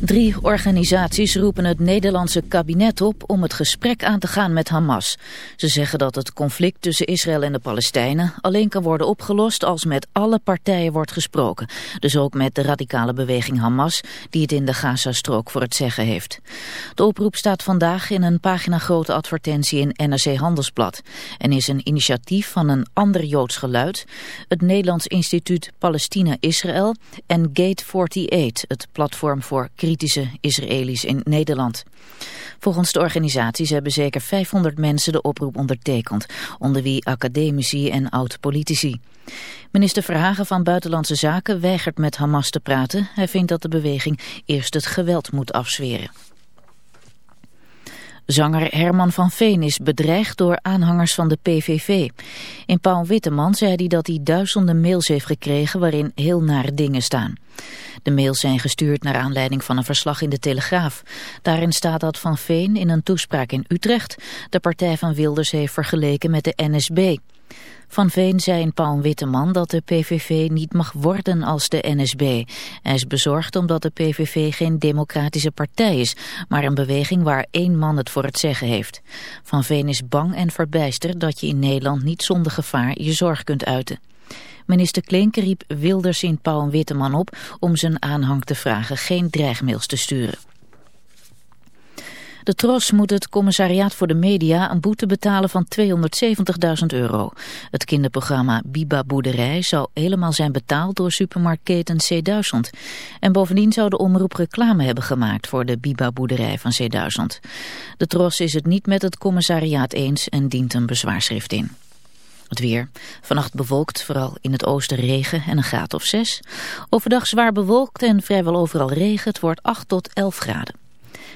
Drie organisaties roepen het Nederlandse kabinet op om het gesprek aan te gaan met Hamas. Ze zeggen dat het conflict tussen Israël en de Palestijnen alleen kan worden opgelost als met alle partijen wordt gesproken. Dus ook met de radicale beweging Hamas die het in de Gazastrook voor het zeggen heeft. De oproep staat vandaag in een pagina grote advertentie in NRC Handelsblad en is een initiatief van een ander Joods geluid, het Nederlands Instituut Palestina-Israël en Gate 48, het platform voor kritische Israëli's in Nederland. Volgens de organisaties hebben zeker 500 mensen de oproep ondertekend, onder wie academici en oud-politici. Minister Verhagen van Buitenlandse Zaken weigert met Hamas te praten. Hij vindt dat de beweging eerst het geweld moet afzweren. Zanger Herman van Veen is bedreigd door aanhangers van de PVV. In Paul Witteman zei hij dat hij duizenden mails heeft gekregen waarin heel nare dingen staan. De mails zijn gestuurd naar aanleiding van een verslag in de Telegraaf. Daarin staat dat Van Veen in een toespraak in Utrecht de partij van Wilders heeft vergeleken met de NSB. Van Veen zei in Paul Witteman dat de PVV niet mag worden als de NSB. Hij is bezorgd omdat de PVV geen democratische partij is, maar een beweging waar één man het voor het zeggen heeft. Van Veen is bang en verbijsterd dat je in Nederland niet zonder gevaar je zorg kunt uiten. Minister Klink riep Wilders in Paul Witteman op om zijn aanhang te vragen geen dreigmails te sturen. De Tros moet het commissariaat voor de media een boete betalen van 270.000 euro. Het kinderprogramma Biba Boerderij zou helemaal zijn betaald door supermarktketen C1000. En bovendien zou de omroep reclame hebben gemaakt voor de Biba Boerderij van C1000. De Tros is het niet met het commissariaat eens en dient een bezwaarschrift in. Het weer. Vannacht bewolkt, vooral in het oosten regen en een graad of 6. Overdag zwaar bewolkt en vrijwel overal regen. Het wordt 8 tot 11 graden.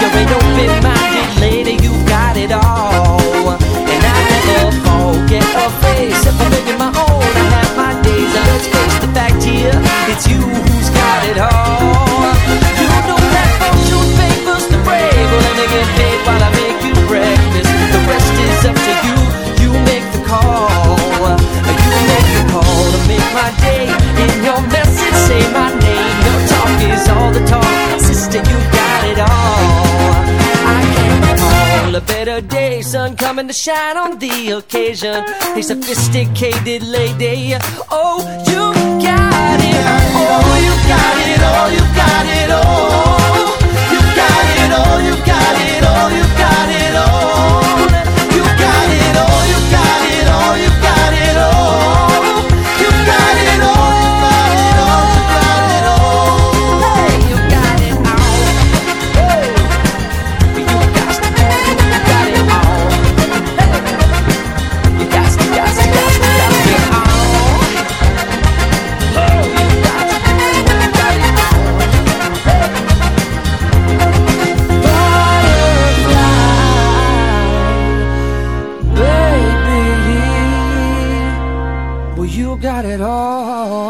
You're an open-minded lady, you got it all. It's you who's got it all. You let me get paid while I make you breakfast. The rest is up to you. You make the call. You make the call to make my day. In your message, say my name. Talk is all the talk. Sister, you got it all. I can't a better day. Sun coming to shine on the occasion. A sophisticated lady. Oh, you all you got it all.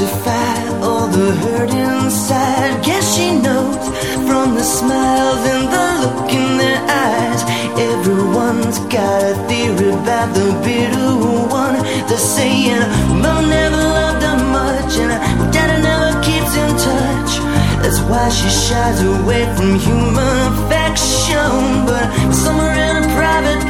justify all the hurt inside. Guess she knows from the smile and the look in their eyes. Everyone's got a theory about the bitter one. They're saying, Mom never loved her much, and Daddy never keeps in touch. That's why she shies away from human affection. But somewhere in a private